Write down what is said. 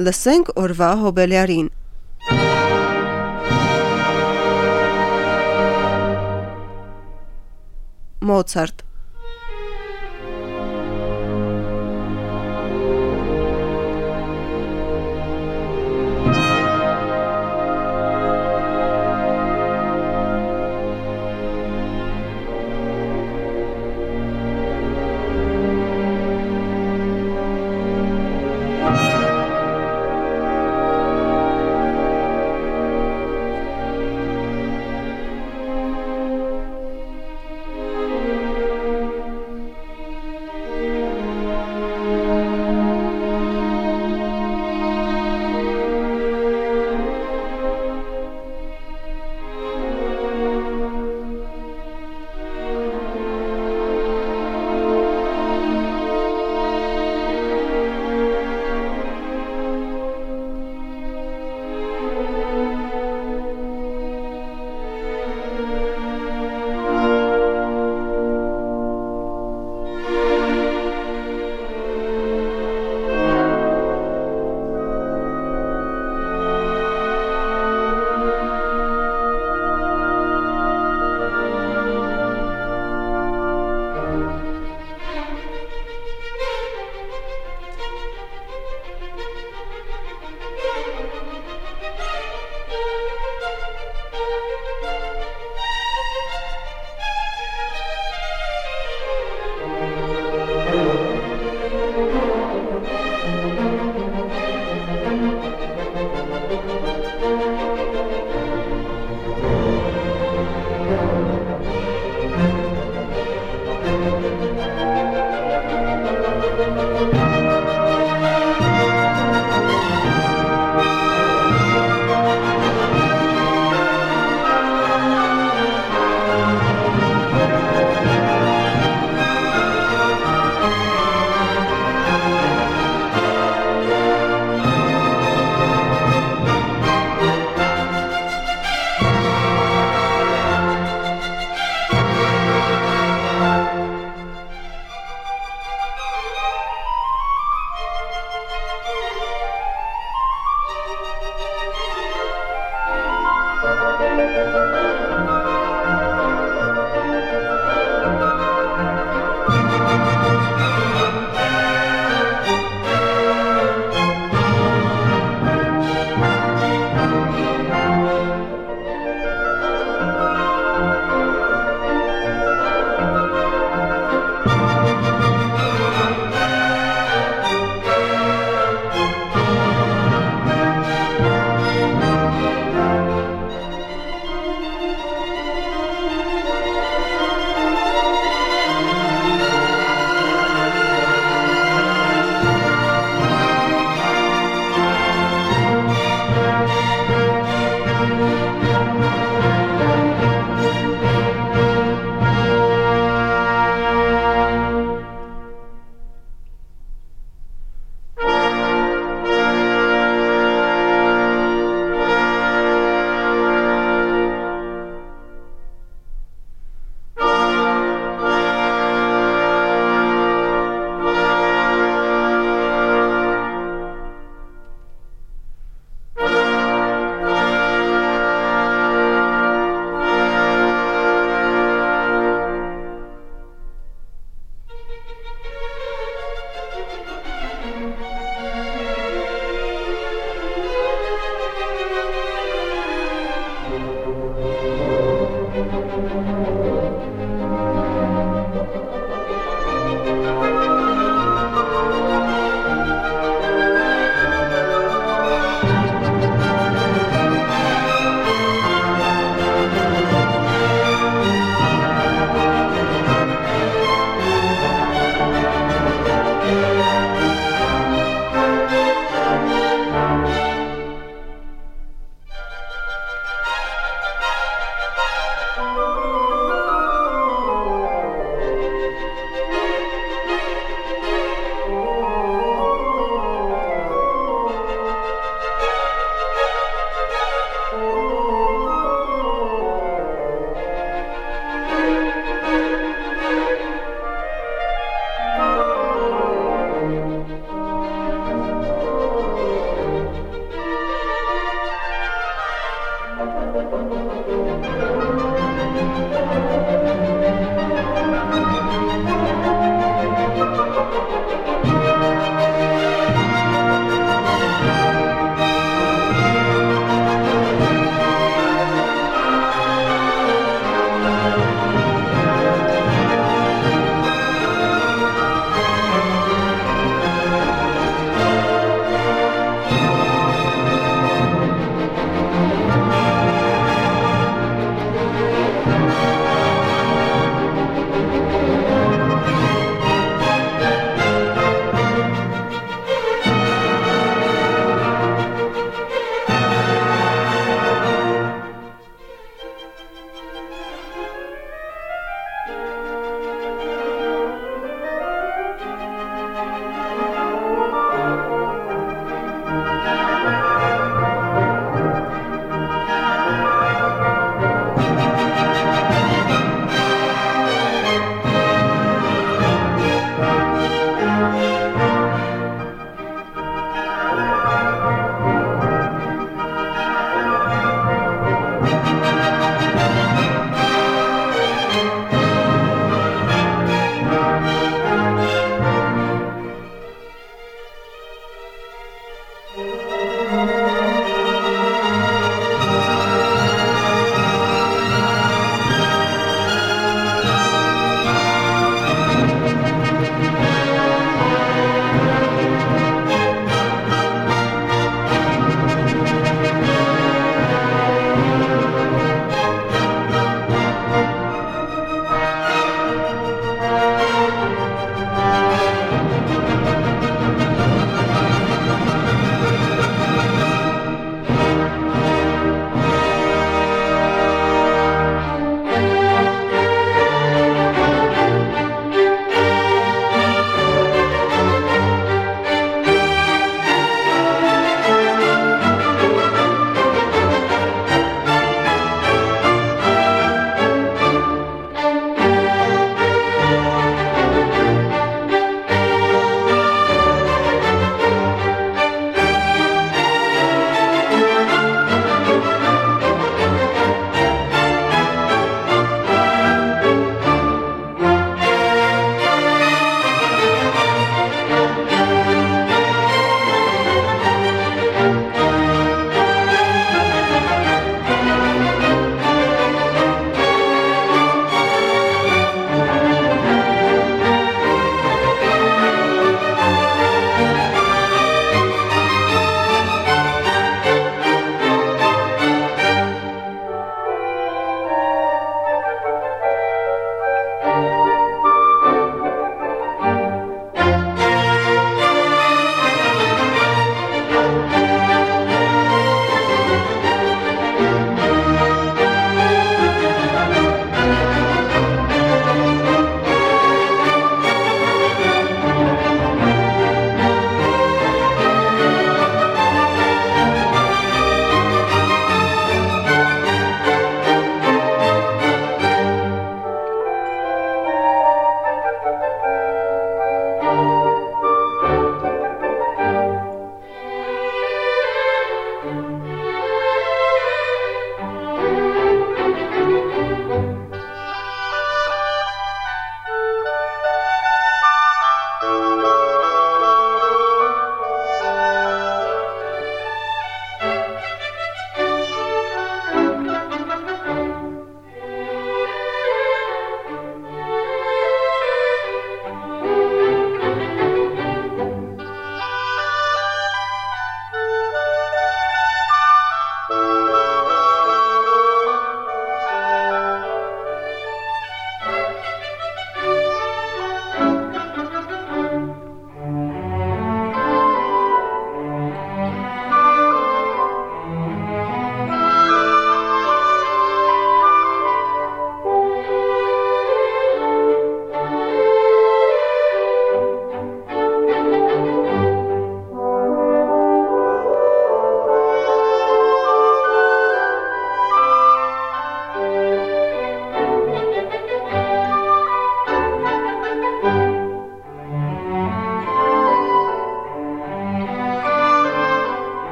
Լսենք օրվա հոբելյարին։ Մոցարտ